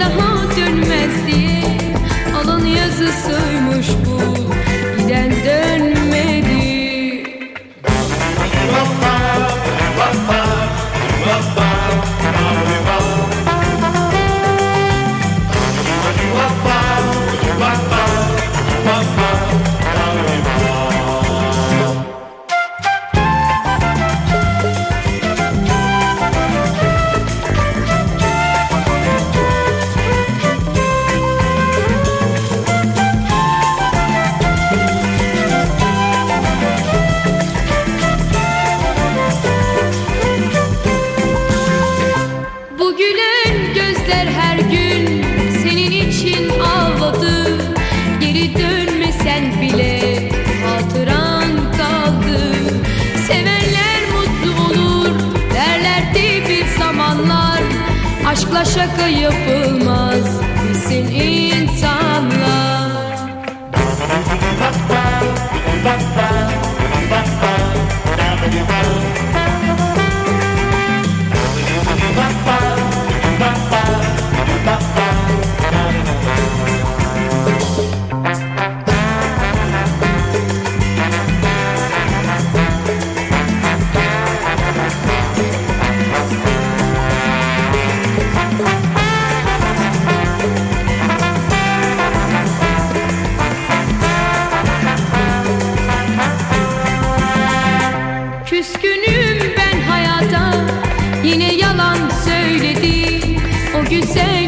daha dönmez diye Alın yazısıymış bu. Giden dönmedi. Bu Aşkla şaka yapılmaz bilsin insanlar Bye. Küskünüm ben hayata Yine yalan söyledi. O güzel